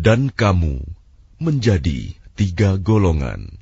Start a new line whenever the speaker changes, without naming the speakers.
Dan kamu menjadi tiga golongan.